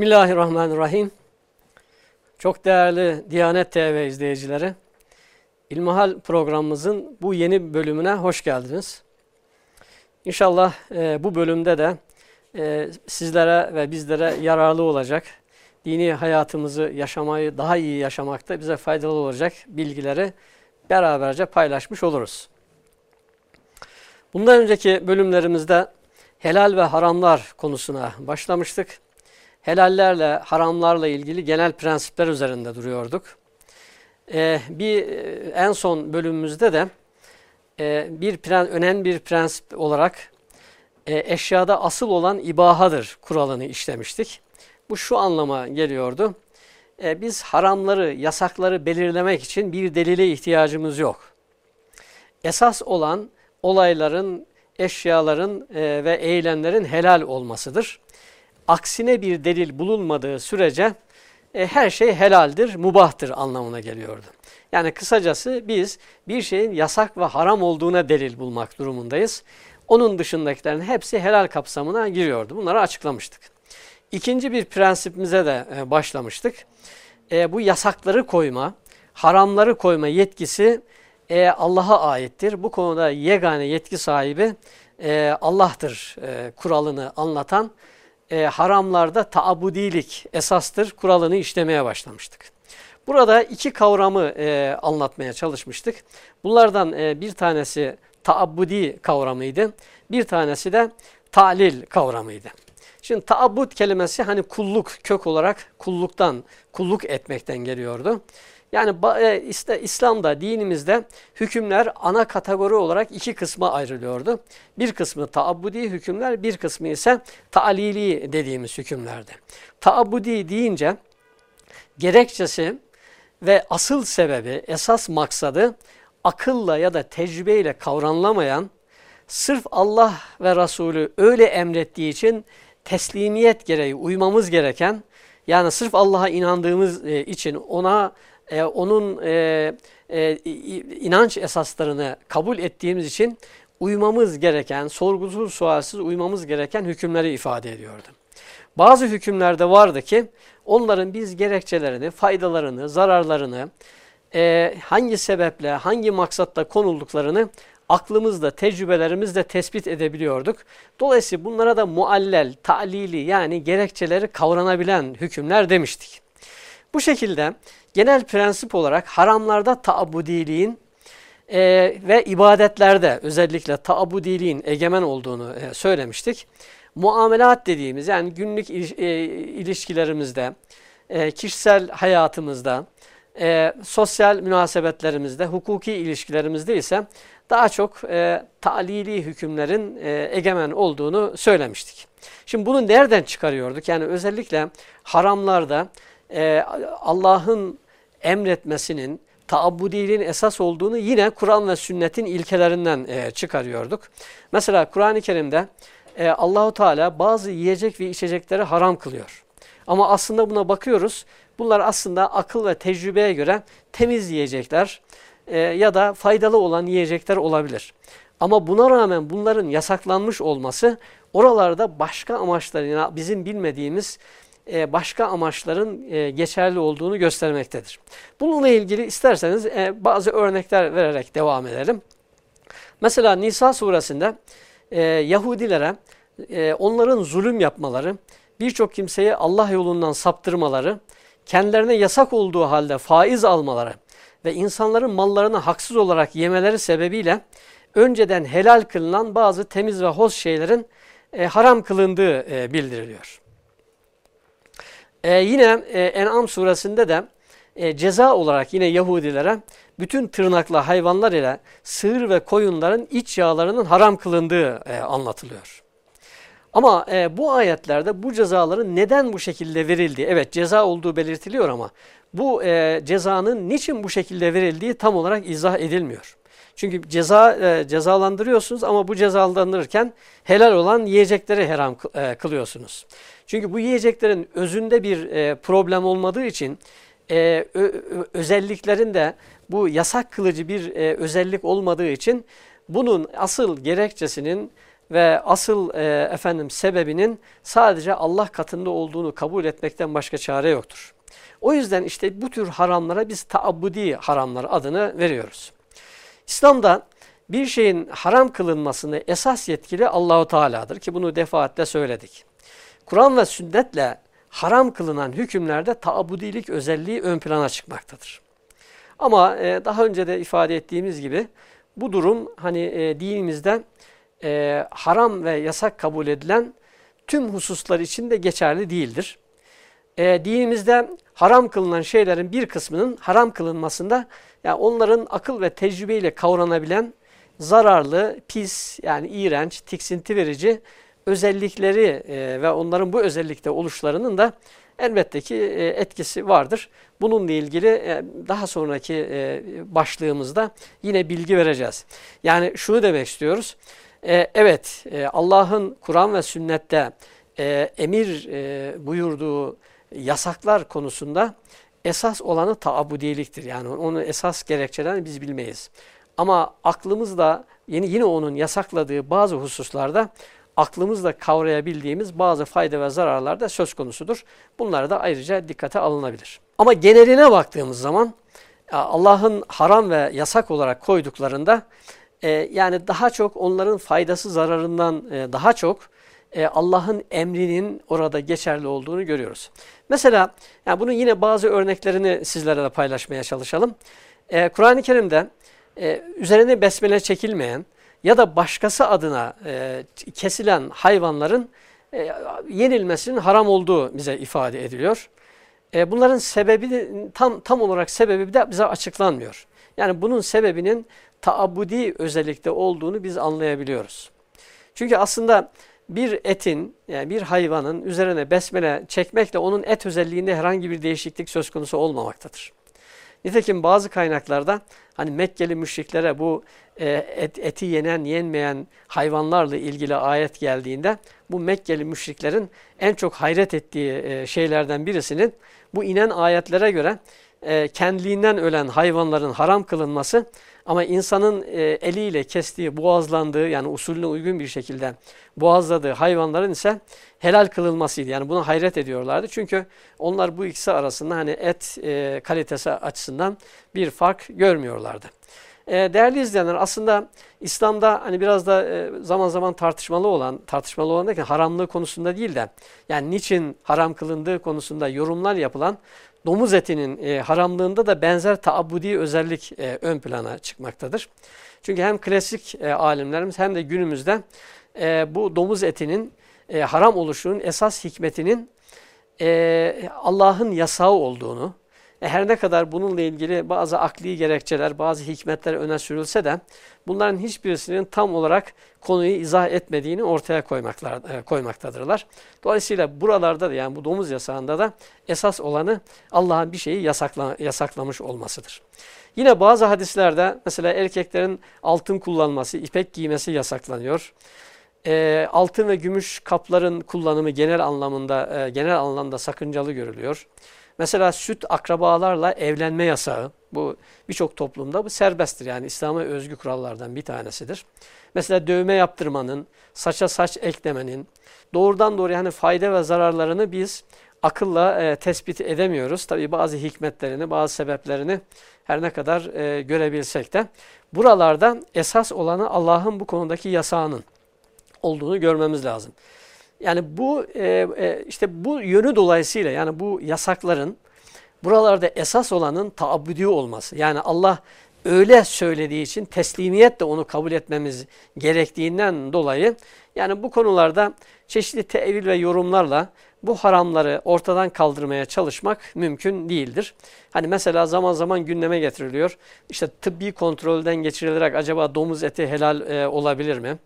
Bismillahirrahmanirrahim. Çok değerli Diyanet TV izleyicileri, İlmihal programımızın bu yeni bölümüne hoş geldiniz. İnşallah e, bu bölümde de e, sizlere ve bizlere yararlı olacak, dini hayatımızı yaşamayı daha iyi yaşamakta bize faydalı olacak bilgileri beraberce paylaşmış oluruz. Bundan önceki bölümlerimizde helal ve haramlar konusuna başlamıştık helallerle, haramlarla ilgili genel prensipler üzerinde duruyorduk. Ee, bir e, en son bölümümüzde de e, bir önemli bir prensip olarak e, eşyada asıl olan ibahadır kuralını işlemiştik. Bu şu anlama geliyordu. E, biz haramları, yasakları belirlemek için bir delile ihtiyacımız yok. Esas olan olayların, eşyaların e, ve eylemlerin helal olmasıdır aksine bir delil bulunmadığı sürece e, her şey helaldir, mubahtır anlamına geliyordu. Yani kısacası biz bir şeyin yasak ve haram olduğuna delil bulmak durumundayız. Onun dışındakilerin hepsi helal kapsamına giriyordu. Bunları açıklamıştık. İkinci bir prensipimize de e, başlamıştık. E, bu yasakları koyma, haramları koyma yetkisi e, Allah'a aittir. Bu konuda yegane yetki sahibi e, Allah'tır e, kuralını anlatan e, haramlarda taabudilik esastır kuralını işlemeye başlamıştık. Burada iki kavramı e, anlatmaya çalışmıştık. Bunlardan e, bir tanesi taabbudi kavramıydı. Bir tanesi de talil kavramıydı. Şimdi taabbud kelimesi hani kulluk kök olarak kulluktan, kulluk etmekten geliyordu. Yani e, işte İslam'da, dinimizde hükümler ana kategori olarak iki kısma ayrılıyordu. Bir kısmı taabbudi hükümler, bir kısmı ise ta'lili dediğimiz hükümlerdi. Taabbudi deyince gerekçesi ve asıl sebebi, esas maksadı akılla ya da tecrübeyle kavranlamayan, sırf Allah ve Resulü öyle emrettiği için teslimiyet gereği uymamız gereken, yani sırf Allah'a inandığımız e, için ona e, onun e, e, inanç esaslarını kabul ettiğimiz için uymamız gereken, sorgusuz sualsiz uymamız gereken hükümleri ifade ediyordu. Bazı hükümlerde vardı ki onların biz gerekçelerini, faydalarını, zararlarını, e, hangi sebeple, hangi maksatta konulduklarını aklımızda, tecrübelerimizle tespit edebiliyorduk. Dolayısıyla bunlara da muallel, ta'lili yani gerekçeleri kavranabilen hükümler demiştik. Bu şekilde genel prensip olarak haramlarda taabudiliğin e, ve ibadetlerde özellikle taabudiliğin egemen olduğunu e, söylemiştik. Muamelat dediğimiz yani günlük il, e, ilişkilerimizde, e, kişisel hayatımızda, e, sosyal münasebetlerimizde, hukuki ilişkilerimizde ise daha çok e, talili hükümlerin e, egemen olduğunu söylemiştik. Şimdi bunu nereden çıkarıyorduk? Yani özellikle haramlarda e, Allah'ın emretmesinin, taabbudiliğin esas olduğunu yine Kur'an ve sünnetin ilkelerinden e, çıkarıyorduk. Mesela Kur'an-ı Kerim'de e, Allahu Teala bazı yiyecek ve içecekleri haram kılıyor. Ama aslında buna bakıyoruz. Bunlar aslında akıl ve tecrübeye göre temiz yiyecekler e, ya da faydalı olan yiyecekler olabilir. Ama buna rağmen bunların yasaklanmış olması oralarda başka amaçlar, bizim bilmediğimiz e, başka amaçların e, geçerli olduğunu göstermektedir. Bununla ilgili isterseniz e, bazı örnekler vererek devam edelim. Mesela Nisa suresinde Yahudilere onların zulüm yapmaları, birçok kimseyi Allah yolundan saptırmaları, kendilerine yasak olduğu halde faiz almaları ve insanların mallarını haksız olarak yemeleri sebebiyle önceden helal kılınan bazı temiz ve hoş şeylerin haram kılındığı bildiriliyor. Ee, yine e, En'am suresinde de e, ceza olarak yine Yahudilere bütün tırnaklı hayvanlar ile sığır ve koyunların iç yağlarının haram kılındığı e, anlatılıyor. Ama e, bu ayetlerde bu cezaların neden bu şekilde verildiği, evet ceza olduğu belirtiliyor ama bu e, cezanın niçin bu şekilde verildiği tam olarak izah edilmiyor. Çünkü ceza e, cezalandırıyorsunuz ama bu cezalandırırken helal olan yiyecekleri haram e, kılıyorsunuz. Çünkü bu yiyeceklerin özünde bir e, problem olmadığı için e, ö, özelliklerinde bu yasak kılıcı bir e, özellik olmadığı için bunun asıl gerekçesinin ve asıl e, efendim sebebinin sadece Allah katında olduğunu kabul etmekten başka çare yoktur. O yüzden işte bu tür haramlara biz taabbudi haramlar adını veriyoruz. İslam'da bir şeyin haram kılınmasını esas yetkili Allahu Teala'dır ki bunu defaatle söyledik. Kur'an ve sünnetle haram kılınan hükümlerde taabudilik özelliği ön plana çıkmaktadır. Ama e, daha önce de ifade ettiğimiz gibi bu durum hani e, dinimizde e, haram ve yasak kabul edilen tüm hususlar için de geçerli değildir. E, dinimizde haram kılınan şeylerin bir kısmının haram kılınmasında yani onların akıl ve tecrübeyle kavranabilen zararlı, pis yani iğrenç, tiksinti verici özellikleri e, ve onların bu özellikte oluşlarının da elbette ki e, etkisi vardır. Bununla ilgili e, daha sonraki başlığımızda yine bilgi vereceğiz. Yani şunu demek istiyoruz. Evet Allah'ın Kur'an ve sünnette emir buyurduğu yasaklar konusunda esas olanı taabudiyeliktir. Yani onu esas gerekçelerini biz bilmeyiz. Ama aklımızda yine onun yasakladığı bazı hususlarda aklımızla kavrayabildiğimiz bazı fayda ve zararlar da söz konusudur. Bunlar da ayrıca dikkate alınabilir. Ama geneline baktığımız zaman Allah'ın haram ve yasak olarak koyduklarında e, yani daha çok onların faydası zararından e, daha çok e, Allah'ın emrinin orada geçerli olduğunu görüyoruz. Mesela yani bunun yine bazı örneklerini sizlerle paylaşmaya çalışalım. E, Kur'an-ı Kerim'de e, üzerine besmele çekilmeyen ya da başkası adına e, kesilen hayvanların e, yenilmesinin haram olduğu bize ifade ediliyor. E, bunların sebebi tam tam olarak sebebi de bize açıklanmıyor. Yani bunun sebebinin taabudi özellikte olduğunu biz anlayabiliyoruz. Çünkü aslında bir etin, yani bir hayvanın üzerine besmele çekmekle onun et özelliğinde herhangi bir değişiklik söz konusu olmamaktadır. Nitekim bazı kaynaklarda hani Mekkeli müşriklere bu e, et, eti yenen yenmeyen hayvanlarla ilgili ayet geldiğinde bu Mekkeli müşriklerin en çok hayret ettiği e, şeylerden birisinin bu inen ayetlere göre e, kendiliğinden ölen hayvanların haram kılınması ama insanın e, eliyle kestiği, boğazlandığı yani usulüne uygun bir şekilde boğazladığı hayvanların ise helal kılınmasıydı. Yani buna hayret ediyorlardı. Çünkü onlar bu ikisi arasında hani et e, kalitesi açısından bir fark görmüyorlardı. Değerli izleyenler aslında İslam'da hani biraz da zaman zaman tartışmalı olan, tartışmalı olan derken haramlığı konusunda değil de yani niçin haram kılındığı konusunda yorumlar yapılan domuz etinin e, haramlığında da benzer taabudi özellik e, ön plana çıkmaktadır. Çünkü hem klasik e, alimlerimiz hem de günümüzde e, bu domuz etinin e, haram oluşunun esas hikmetinin e, Allah'ın yasağı olduğunu, e, her ne kadar bununla ilgili bazı akli gerekçeler, bazı hikmetler öne sürülse de bunların hiçbirisinin tam olarak konuyu izah etmediğini ortaya koymaklar, e, koymaktadırlar. Dolayısıyla buralarda da yani bu domuz yasağında da esas olanı Allah'ın bir şeyi yasakla, yasaklamış olmasıdır. Yine bazı hadislerde mesela erkeklerin altın kullanması, ipek giymesi yasaklanıyor. E, altın ve gümüş kapların kullanımı genel anlamında e, genel anlamda sakıncalı görülüyor. Mesela süt akrabalarla evlenme yasağı bu birçok toplumda bu serbesttir. Yani İslam'a özgü kurallardan bir tanesidir. Mesela dövme yaptırmanın, saça saç eklemenin doğrudan doğruya yani fayda ve zararlarını biz akılla e, tespit edemiyoruz. Tabi bazı hikmetlerini, bazı sebeplerini her ne kadar e, görebilsek de buralarda esas olanı Allah'ın bu konudaki yasağının olduğunu görmemiz lazım. Yani bu e, e, işte bu yönü dolayısıyla yani bu yasakların buralarda esas olanın taabbüdü olması. Yani Allah öyle söylediği için teslimiyetle onu kabul etmemiz gerektiğinden dolayı yani bu konularda çeşitli tevil ve yorumlarla bu haramları ortadan kaldırmaya çalışmak mümkün değildir. Hani mesela zaman zaman gündeme getiriliyor. İşte tıbbi kontrolden geçirilerek acaba domuz eti helal e, olabilir mi?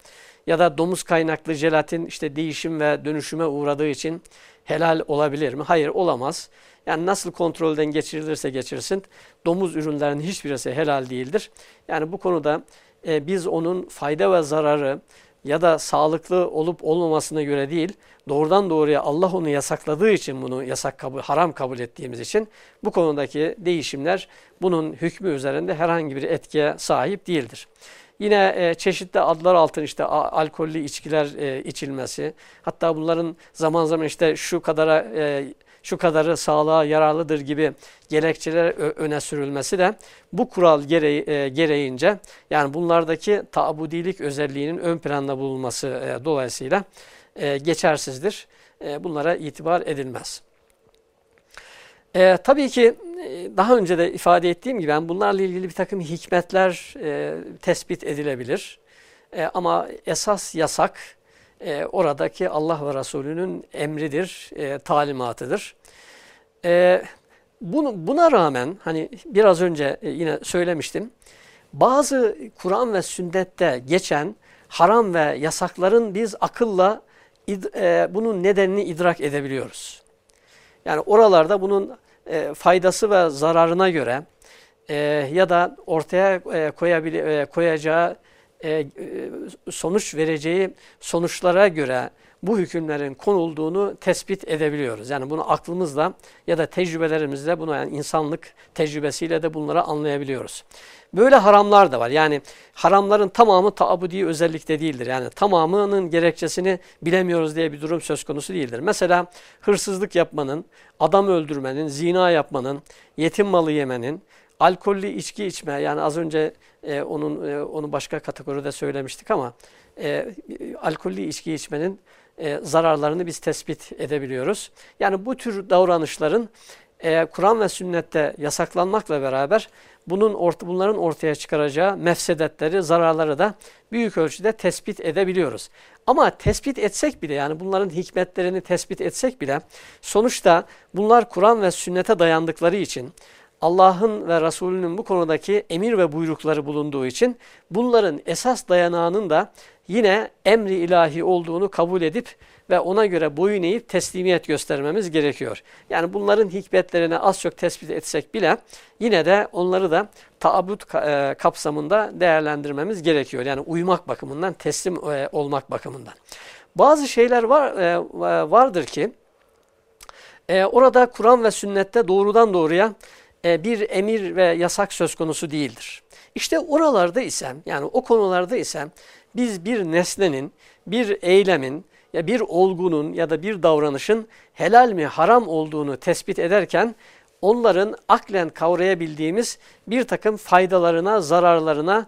Ya da domuz kaynaklı jelatin işte değişim ve dönüşüme uğradığı için helal olabilir mi? Hayır olamaz. Yani nasıl kontrolden geçirilirse geçirsin domuz ürünlerinin hiçbirisi helal değildir. Yani bu konuda e, biz onun fayda ve zararı ya da sağlıklı olup olmamasına göre değil, doğrudan doğruya Allah onu yasakladığı için bunu yasak kabul, haram kabul ettiğimiz için bu konudaki değişimler bunun hükmü üzerinde herhangi bir etkiye sahip değildir. Yine e, çeşitli adlar altında işte alkollü içkiler e, içilmesi. Hatta bunların zaman zaman işte şu kadara e, şu kadarı sağlığa yararlıdır gibi gerekçeler öne sürülmesi de bu kural gereği, e, gereğince yani bunlardaki taabudilik özelliğinin ön planda bulunması e, dolayısıyla e, geçersizdir. E, bunlara itibar edilmez. E, tabii ki e, daha önce de ifade ettiğim gibi yani bunlarla ilgili bir takım hikmetler e, tespit edilebilir. E, ama esas yasak e, oradaki Allah ve Resulünün emridir, e, talimatıdır. E, bunu, buna rağmen hani biraz önce e, yine söylemiştim. Bazı Kur'an ve sünnette geçen haram ve yasakların biz akılla e, bunun nedenini idrak edebiliyoruz. Yani oralarda bunun e, faydası ve zararına göre e, ya da ortaya e, koyabil, e, koyacağı e, e, sonuç vereceği sonuçlara göre bu hükümlerin konulduğunu tespit edebiliyoruz. Yani bunu aklımızla ya da tecrübelerimizle bunu yani insanlık tecrübesiyle de bunları anlayabiliyoruz. Böyle haramlar da var. Yani haramların tamamı taabudi özellikte değildir. Yani tamamının gerekçesini bilemiyoruz diye bir durum söz konusu değildir. Mesela hırsızlık yapmanın, adam öldürmenin, zina yapmanın, yetim malı yemenin, alkollü içki içme yani az önce e, onun e, onu başka kategoride söylemiştik ama e, alkollü içki içmenin e, zararlarını biz tespit edebiliyoruz. Yani bu tür davranışların e, Kur'an ve sünnette yasaklanmakla beraber bunun orta, bunların ortaya çıkaracağı mefsedetleri, zararları da büyük ölçüde tespit edebiliyoruz. Ama tespit etsek bile yani bunların hikmetlerini tespit etsek bile sonuçta bunlar Kur'an ve sünnete dayandıkları için Allah'ın ve Resulünün bu konudaki emir ve buyrukları bulunduğu için bunların esas dayanağının da yine emri ilahi olduğunu kabul edip ve ona göre boyun eğip teslimiyet göstermemiz gerekiyor. Yani bunların hikmetlerini az çok tespit etsek bile yine de onları da taabut e, kapsamında değerlendirmemiz gerekiyor. Yani uymak bakımından, teslim e, olmak bakımından. Bazı şeyler var e, vardır ki orada Kur'an ve sünnette doğrudan doğruya bir emir ve yasak söz konusu değildir. İşte oralarda ise yani o konularda ise biz bir nesnenin, bir eylemin, ya bir olgunun ya da bir davranışın helal mi haram olduğunu tespit ederken onların aklen kavrayabildiğimiz bir takım faydalarına, zararlarına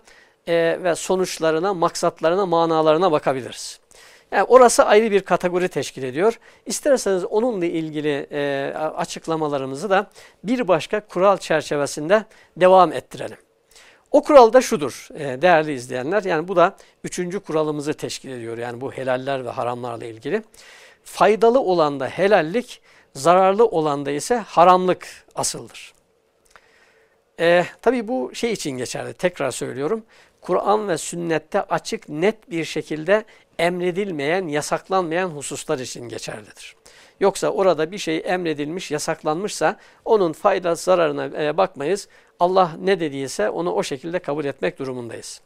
e, ve sonuçlarına, maksatlarına, manalarına bakabiliriz. Yani orası ayrı bir kategori teşkil ediyor. İsterseniz onunla ilgili e, açıklamalarımızı da bir başka kural çerçevesinde devam ettirelim. O kural da şudur e, değerli izleyenler. Yani bu da üçüncü kuralımızı teşkil ediyor. Yani bu helaller ve haramlarla ilgili. Faydalı olan da helallik, zararlı olan da ise haramlık asıldır. E, tabii bu şey için geçerli. Tekrar söylüyorum. Kur'an ve sünnette açık net bir şekilde emredilmeyen, yasaklanmayan hususlar için geçerlidir. Yoksa orada bir şey emredilmiş, yasaklanmışsa onun fayda zararına e, bakmayız. Allah ne dediyse onu o şekilde kabul etmek durumundayız.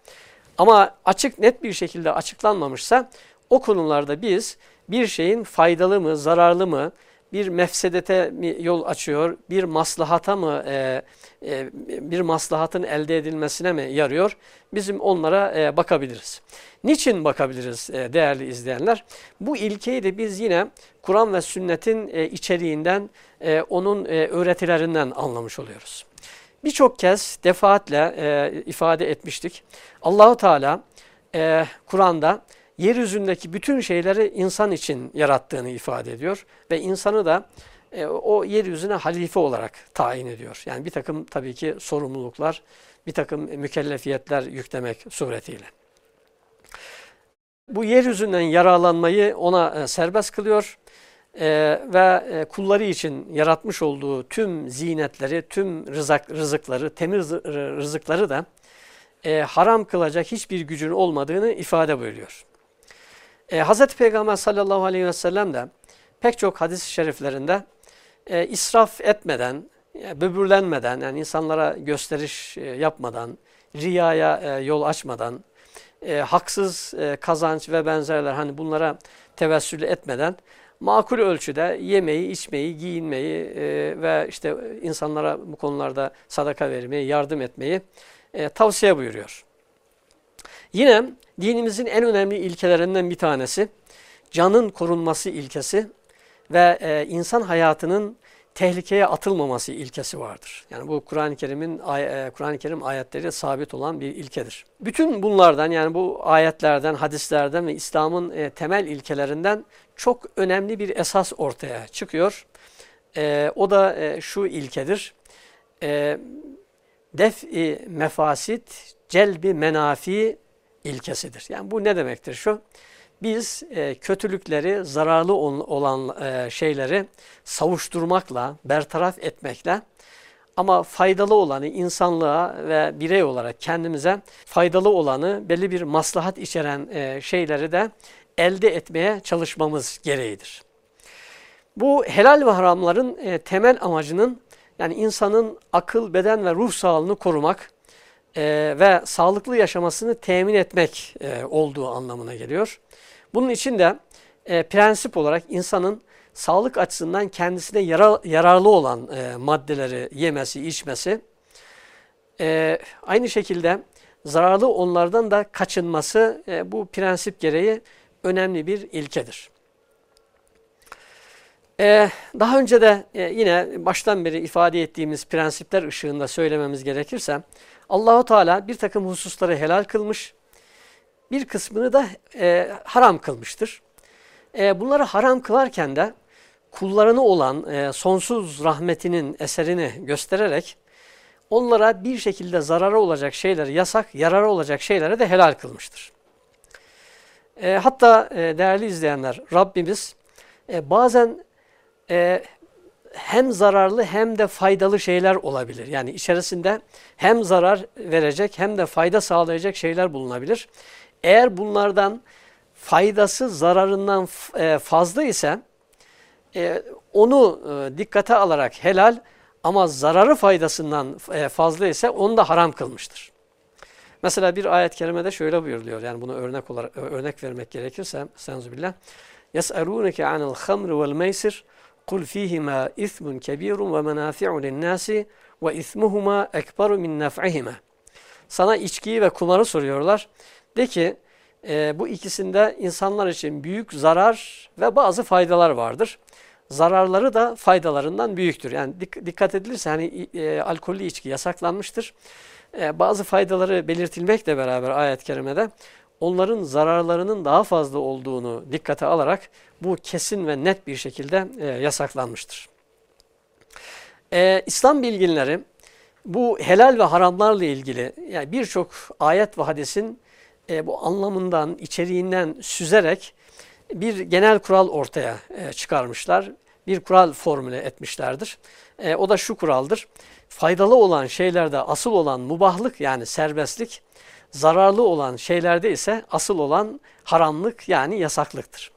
Ama açık net bir şekilde açıklanmamışsa o konularda biz bir şeyin faydalı mı, zararlı mı, bir mefsedete mi yol açıyor, bir maslahata mı, e, e, bir maslahatın elde edilmesine mi yarıyor? Bizim onlara e, bakabiliriz. Niçin bakabiliriz e, değerli izleyenler? Bu ilkeyi de biz yine Kur'an ve sünnetin içeriğinden, onun öğretilerinden anlamış oluyoruz. Birçok kez defaatle ifade etmiştik. Allahu Teala Kur'an'da yeryüzündeki bütün şeyleri insan için yarattığını ifade ediyor ve insanı da e, o yeryüzüne halife olarak tayin ediyor. Yani bir takım tabii ki sorumluluklar, bir takım mükellefiyetler yüklemek suretiyle. Bu yeryüzünden yararlanmayı ona e, serbest kılıyor e, ve e, kulları için yaratmış olduğu tüm zinetleri, tüm rızık, rızıkları, temiz rızıkları da e, haram kılacak hiçbir gücün olmadığını ifade buyuruyor. E, Hz. Peygamber sallallahu aleyhi ve sellem de pek çok hadis-i şeriflerinde e, israf etmeden, e, böbürlenmeden, yani insanlara gösteriş e, yapmadan, riyaya e, yol açmadan, e, haksız e, kazanç ve benzerler hani bunlara tevessül etmeden makul ölçüde yemeği, içmeyi, giyinmeyi e, ve işte insanlara bu konularda sadaka vermeyi, yardım etmeyi e, tavsiye buyuruyor. Yine dinimizin en önemli ilkelerinden bir tanesi canın korunması ilkesi ve e, insan hayatının tehlikeye atılmaması ilkesi vardır. Yani bu Kur'an-ı Kerim'in e, Kur'an-ı Kerim ayetleri sabit olan bir ilkedir. Bütün bunlardan yani bu ayetlerden, hadislerden ve İslam'ın e, temel ilkelerinden çok önemli bir esas ortaya çıkıyor. E, o da şu ilkedir. E, Def-i mefasit, celbi menafi ilkesidir. Yani bu ne demektir şu? Biz e, kötülükleri, zararlı olan e, şeyleri savuşturmakla, bertaraf etmekle ama faydalı olanı insanlığa ve birey olarak kendimize faydalı olanı belli bir maslahat içeren e, şeyleri de elde etmeye çalışmamız gereğidir. Bu helal ve haramların e, temel amacının yani insanın akıl, beden ve ruh sağlığını korumak e, ve sağlıklı yaşamasını temin etmek e, olduğu anlamına geliyor. Bunun için de e, prensip olarak insanın sağlık açısından kendisine yarar, yararlı olan e, maddeleri yemesi, içmesi, e, aynı şekilde zararlı onlardan da kaçınması e, bu prensip gereği önemli bir ilkedir. Ee, daha önce de e, yine baştan beri ifade ettiğimiz prensipler ışığında söylememiz gerekirse Allahu Teala bir takım hususları helal kılmış, bir kısmını da e, haram kılmıştır. E, bunları haram kılarken de kullarını olan e, sonsuz rahmetinin eserini göstererek onlara bir şekilde zararı olacak şeyleri yasak, yararı olacak şeyleri de helal kılmıştır. E, hatta e, değerli izleyenler Rabbimiz e, bazen e, hem zararlı hem de faydalı şeyler olabilir. Yani içerisinde hem zarar verecek hem de fayda sağlayacak şeyler bulunabilir. Eğer bunlardan faydası zararından e, fazla ise e, onu e, dikkate alarak helal ama zararı faydasından fazla ise onu da haram kılmıştır. Mesela bir ayet-i kerimede şöyle buyuruluyor. Yani bunu örnek olarak örnek vermek gerekirse senzubillah. Yes'alûneke anil hamri vel meysir kul fîhimâ ismun kebîrun ve menâfi'u linnâsi ve ismuhuma ekberu min nef'ihime. Sana içkiyi ve kumarı soruyorlar. De ki e, bu ikisinde insanlar için büyük zarar ve bazı faydalar vardır. Zararları da faydalarından büyüktür. Yani dikkat edilirse hani e, alkollü içki yasaklanmıştır. E, bazı faydaları belirtilmekle beraber ayet-i kerimede onların zararlarının daha fazla olduğunu dikkate alarak bu kesin ve net bir şekilde e, yasaklanmıştır. E, İslam bilginleri bu helal ve haramlarla ilgili yani birçok ayet ve hadisin e, bu anlamından, içeriğinden süzerek bir genel kural ortaya e, çıkarmışlar. Bir kural formüle etmişlerdir. E, o da şu kuraldır. Faydalı olan şeylerde asıl olan mubahlık yani serbestlik, zararlı olan şeylerde ise asıl olan haramlık yani yasaklıktır.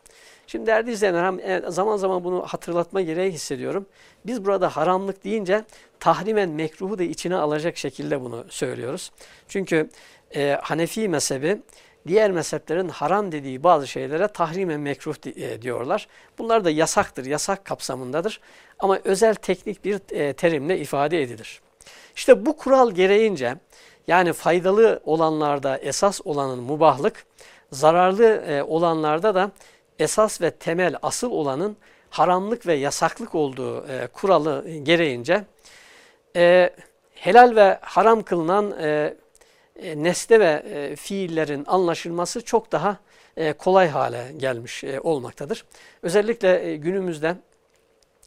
Şimdi değerli izleyenler e, zaman zaman bunu hatırlatma gereği hissediyorum. Biz burada haramlık deyince tahrimen mekruhu da içine alacak şekilde bunu söylüyoruz. Çünkü e, Hanefi mezhebi diğer mezheplerin haram dediği bazı şeylere tahrimen mekruh e, diyorlar. Bunlar da yasaktır, yasak kapsamındadır. Ama özel teknik bir e, terimle ifade edilir. İşte bu kural gereğince yani faydalı olanlarda esas olanın mubahlık, zararlı e, olanlarda da esas ve temel asıl olanın haramlık ve yasaklık olduğu kuralı gereğince e, helal ve haram kılınan e, e, nesne ve e, fiillerin anlaşılması çok daha e, kolay hale gelmiş e, olmaktadır. Özellikle e, günümüzde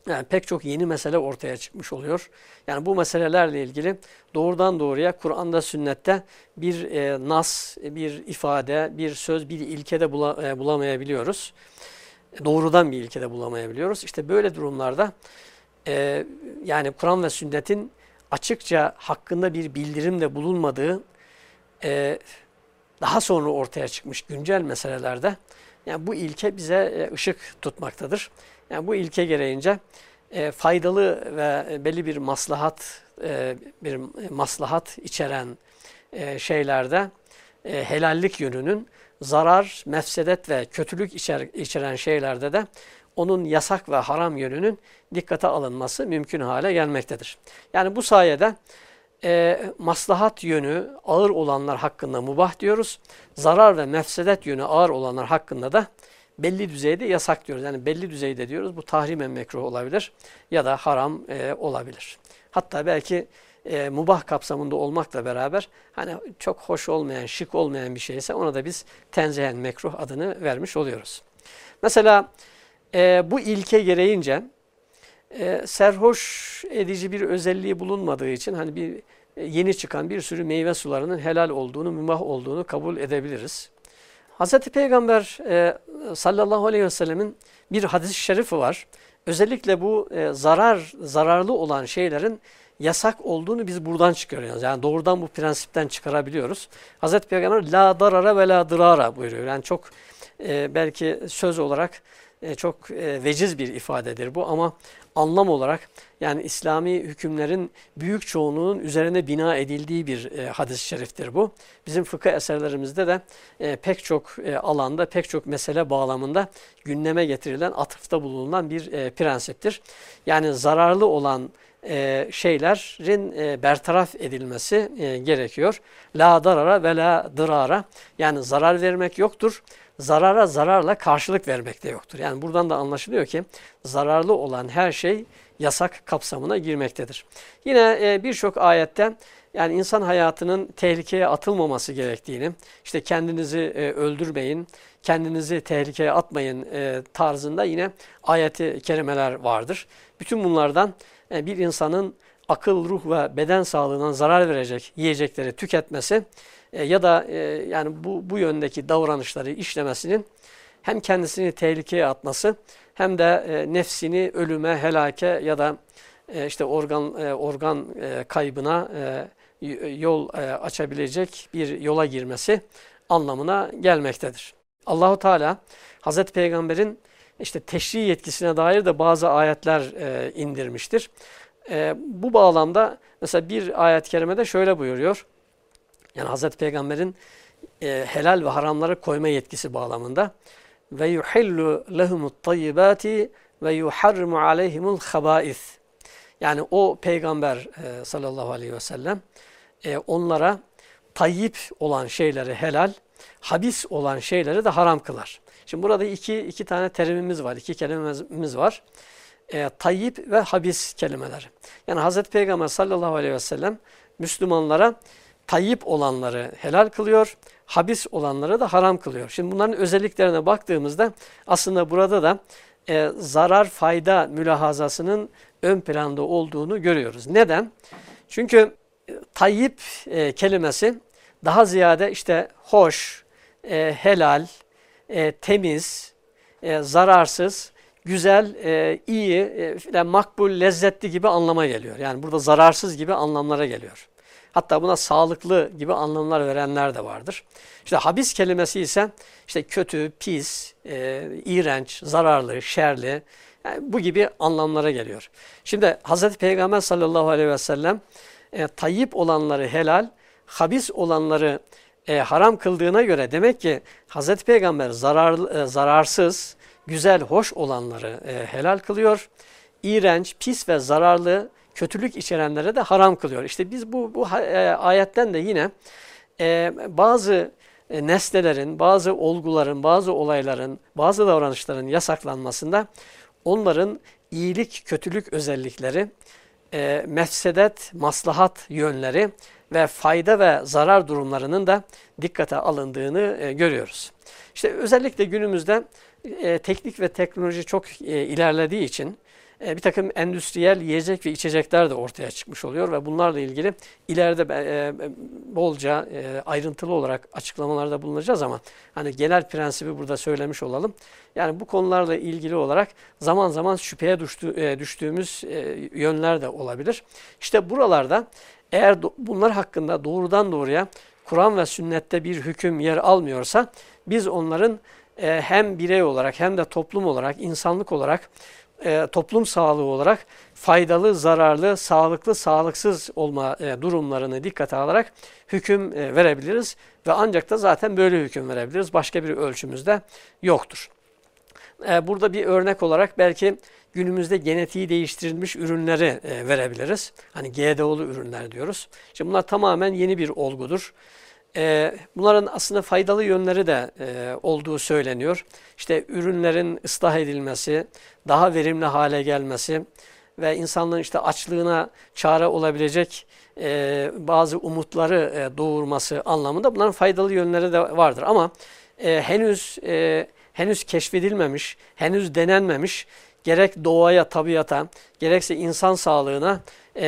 yani pek çok yeni mesele ortaya çıkmış oluyor. Yani bu meselelerle ilgili doğrudan doğruya Kur'an'da, sünnette bir e, nas, bir ifade, bir söz, bir ilkede bula, e, bulamayabiliyoruz. Doğrudan bir ilkede bulamayabiliyoruz. İşte böyle durumlarda e, yani Kur'an ve sünnetin açıkça hakkında bir bildirimde bulunmadığı e, daha sonra ortaya çıkmış güncel meselelerde yani bu ilke bize e, ışık tutmaktadır. Yani bu ilke gereğince e, faydalı ve belli bir maslahat e, bir maslahat içeren e, şeylerde e, helallik yönünün zarar, mefsedet ve kötülük içer, içeren şeylerde de onun yasak ve haram yönünün dikkate alınması mümkün hale gelmektedir. Yani bu sayede e, maslahat yönü ağır olanlar hakkında mubah diyoruz. Zarar ve mefsedet yönü ağır olanlar hakkında da belli düzeyde yasak diyoruz. Yani belli düzeyde diyoruz. Bu tahrimen mekruh olabilir ya da haram e, olabilir. Hatta belki e, mubah kapsamında olmakla beraber hani çok hoş olmayan, şık olmayan bir şeyse ona da biz tenzihen mekruh adını vermiş oluyoruz. Mesela e, bu ilke gereğince e, serhoş edici bir özelliği bulunmadığı için hani bir e, yeni çıkan bir sürü meyve sularının helal olduğunu, mübah olduğunu kabul edebiliriz. Hz. Peygamber e, sallallahu aleyhi ve sellemin bir hadis-i şerifi var. Özellikle bu e, zarar zararlı olan şeylerin yasak olduğunu biz buradan çıkarıyoruz. Yani doğrudan bu prensipten çıkarabiliyoruz. Hz. Peygamber la darara ve la dırara buyuruyor. Yani çok e, belki söz olarak e, çok e, veciz bir ifadedir bu ama anlam olarak yani İslami hükümlerin büyük çoğunluğunun üzerine bina edildiği bir e, hadis-i şeriftir bu. Bizim fıkıh eserlerimizde de pek çok alanda, pek çok mesele bağlamında gündeme getirilen, atıfta bulunan bir prensiptir. Yani zararlı olan e, şeylerin bertaraf edilmesi gerekiyor. La darara ve la dırara yani zarar vermek yoktur zarara zararla karşılık vermek de yoktur. Yani buradan da anlaşılıyor ki zararlı olan her şey yasak kapsamına girmektedir. Yine e, birçok ayetten yani insan hayatının tehlikeye atılmaması gerektiğini, işte kendinizi e, öldürmeyin, kendinizi tehlikeye atmayın e, tarzında yine ayeti kerimeler vardır. Bütün bunlardan bir insanın akıl, ruh ve beden sağlığına zarar verecek yiyecekleri tüketmesi e, ya da e, yani bu, bu yöndeki davranışları işlemesinin hem kendisini tehlikeye atması hem de e, nefsini ölüme, helake ya da işte organ organ kaybına yol açabilecek bir yola girmesi anlamına gelmektedir. Allahu Teala Hazreti Peygamber'in işte teşri yetkisine dair de bazı ayetler indirmiştir. Bu bağlamda mesela bir ayet-i kerimede şöyle buyuruyor. Yani Hazreti Peygamber'in e, helal ve haramları koyma yetkisi bağlamında ve yuhillu lehumut tayyibati ve yuharrimu aleyhimul habais. Yani o peygamber e, sallallahu aleyhi ve sellem e, onlara tayyip olan şeyleri helal, habis olan şeyleri de haram kılar. Şimdi burada iki, iki tane terimimiz var, iki kelimemiz var. E, tayyip ve habis kelimeleri. Yani Hazreti Peygamber sallallahu aleyhi ve sellem Müslümanlara tayyip olanları helal kılıyor, habis olanları da haram kılıyor. Şimdi bunların özelliklerine baktığımızda aslında burada da e, zarar fayda mülahazasının ön planda olduğunu görüyoruz. Neden? Çünkü e, tayyip e, kelimesi daha ziyade işte hoş, e, helal, e, temiz, e, zararsız, güzel, e, iyi, e, makbul, lezzetli gibi anlama geliyor. Yani burada zararsız gibi anlamlara geliyor. Hatta buna sağlıklı gibi anlamlar verenler de vardır. İşte habis kelimesi ise işte kötü, pis, e, iğrenç, zararlı, şerli yani bu gibi anlamlara geliyor. Şimdi Hz. Peygamber sallallahu aleyhi ve sellem e, tayyip olanları helal, habis olanları e, haram kıldığına göre demek ki Hz. Peygamber zarar, e, zararsız, güzel, hoş olanları e, helal kılıyor. İğrenç, pis ve zararlı kötülük içerenlere de haram kılıyor. İşte biz bu, bu e, ayetten de yine e, bazı e, nesnelerin, bazı olguların, bazı olayların, bazı davranışların yasaklanmasında onların iyilik, kötülük özellikleri, e, mefsedet, maslahat yönleri ve fayda ve zarar durumlarının da dikkate alındığını e, görüyoruz. İşte özellikle günümüzde e, teknik ve teknoloji çok e, ilerlediği için bir takım endüstriyel yiyecek ve içecekler de ortaya çıkmış oluyor ve bunlarla ilgili ileride e, bolca e, ayrıntılı olarak açıklamalarda bulunacağız ama hani genel prensibi burada söylemiş olalım. Yani bu konularla ilgili olarak zaman zaman şüpheye düştü, düştüğümüz yönler de olabilir. İşte buralarda eğer bunlar hakkında doğrudan doğruya Kur'an ve sünnette bir hüküm yer almıyorsa biz onların hem birey olarak hem de toplum olarak, insanlık olarak e, toplum sağlığı olarak faydalı, zararlı, sağlıklı, sağlıksız olma e, durumlarını dikkate alarak hüküm e, verebiliriz. Ve ancak da zaten böyle hüküm verebiliriz. Başka bir ölçümüz de yoktur. E, burada bir örnek olarak belki günümüzde genetiği değiştirilmiş ürünleri e, verebiliriz. Hani GDO'lu ürünler diyoruz. Şimdi bunlar tamamen yeni bir olgudur. E, bunların aslında faydalı yönleri de e, olduğu söyleniyor. İşte ürünlerin ıslah edilmesi, daha verimli hale gelmesi ve insanlığın işte açlığına çare olabilecek e, bazı umutları e, doğurması anlamında bunların faydalı yönleri de vardır. Ama henüz henüz keşfedilmemiş, henüz denenmemiş gerek doğaya, tabiata, gerekse insan sağlığına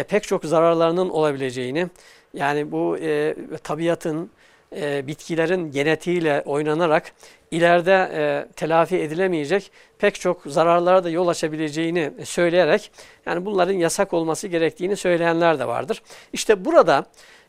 pek çok zararlarının olabileceğini, yani bu e, tabiatın, e, bitkilerin genetiğiyle oynanarak ileride e, telafi edilemeyecek pek çok zararlara da yol açabileceğini söyleyerek yani bunların yasak olması gerektiğini söyleyenler de vardır. İşte burada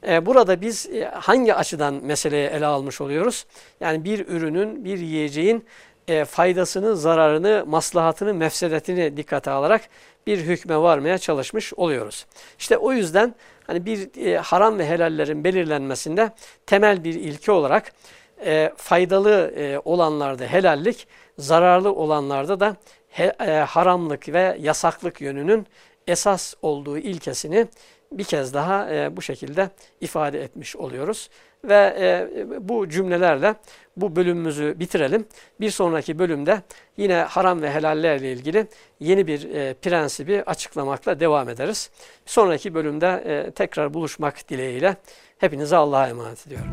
e, burada biz e, hangi açıdan meseleye ele almış oluyoruz? Yani bir ürünün, bir yiyeceğin e, faydasını, zararını, maslahatını, mefsedetini dikkate alarak bir hükme varmaya çalışmış oluyoruz. İşte o yüzden hani bir e, haram ve helallerin belirlenmesinde temel bir ilke olarak e, faydalı e, olanlarda helallik, zararlı olanlarda da he, e, haramlık ve yasaklık yönünün esas olduğu ilkesini bir kez daha e, bu şekilde ifade etmiş oluyoruz. Ve e, bu cümlelerle bu bölümümüzü bitirelim. Bir sonraki bölümde yine haram ve helallerle ilgili yeni bir e, prensibi açıklamakla devam ederiz. Sonraki bölümde e, tekrar buluşmak dileğiyle hepinize Allah'a emanet ediyorum.